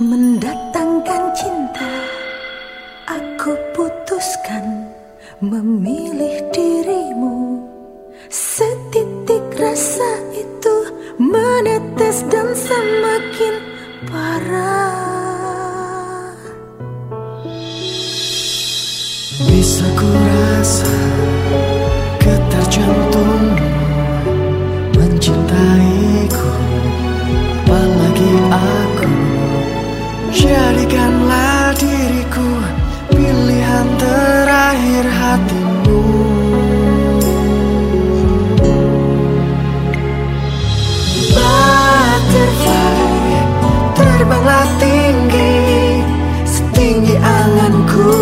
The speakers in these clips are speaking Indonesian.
mendatangkan cinta aku putuskan memilih dirimu. Setitik rasa itu menetes dan semakin parah. Bisa ku rasa ketar jantungmu terakhir hatimu. Butterfly Terbanglah tinggi Setinggi anganku.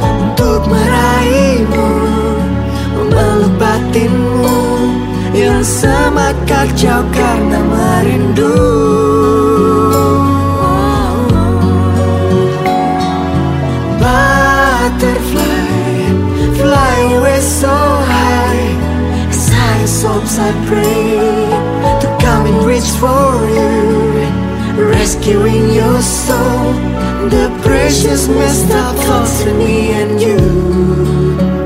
Untuk meraihmu Memeluk batinmu Yang semakin jauh karena merindu hopes I pray To come and reach for you Rescuing your soul The precious messed up thoughts in me and you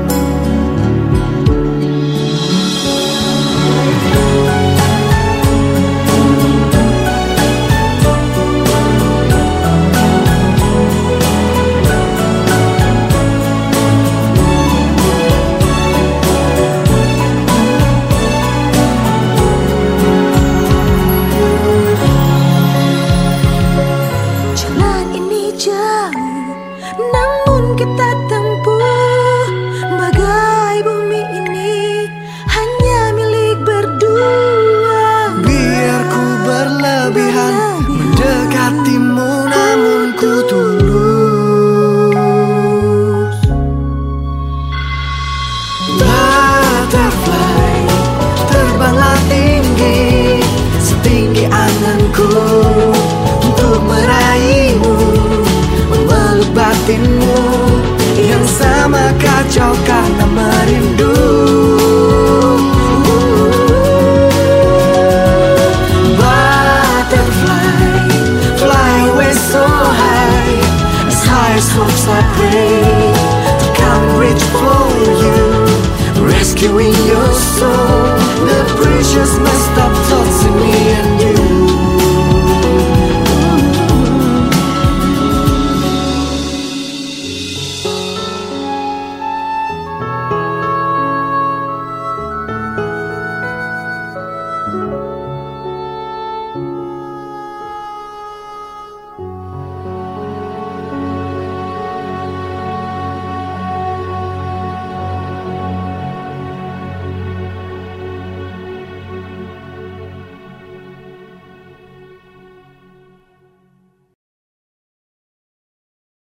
Lama kacau karena merindu. Butterfly, fly away so high. As high as hopes I pray. To come reach for you Rescuing your soul.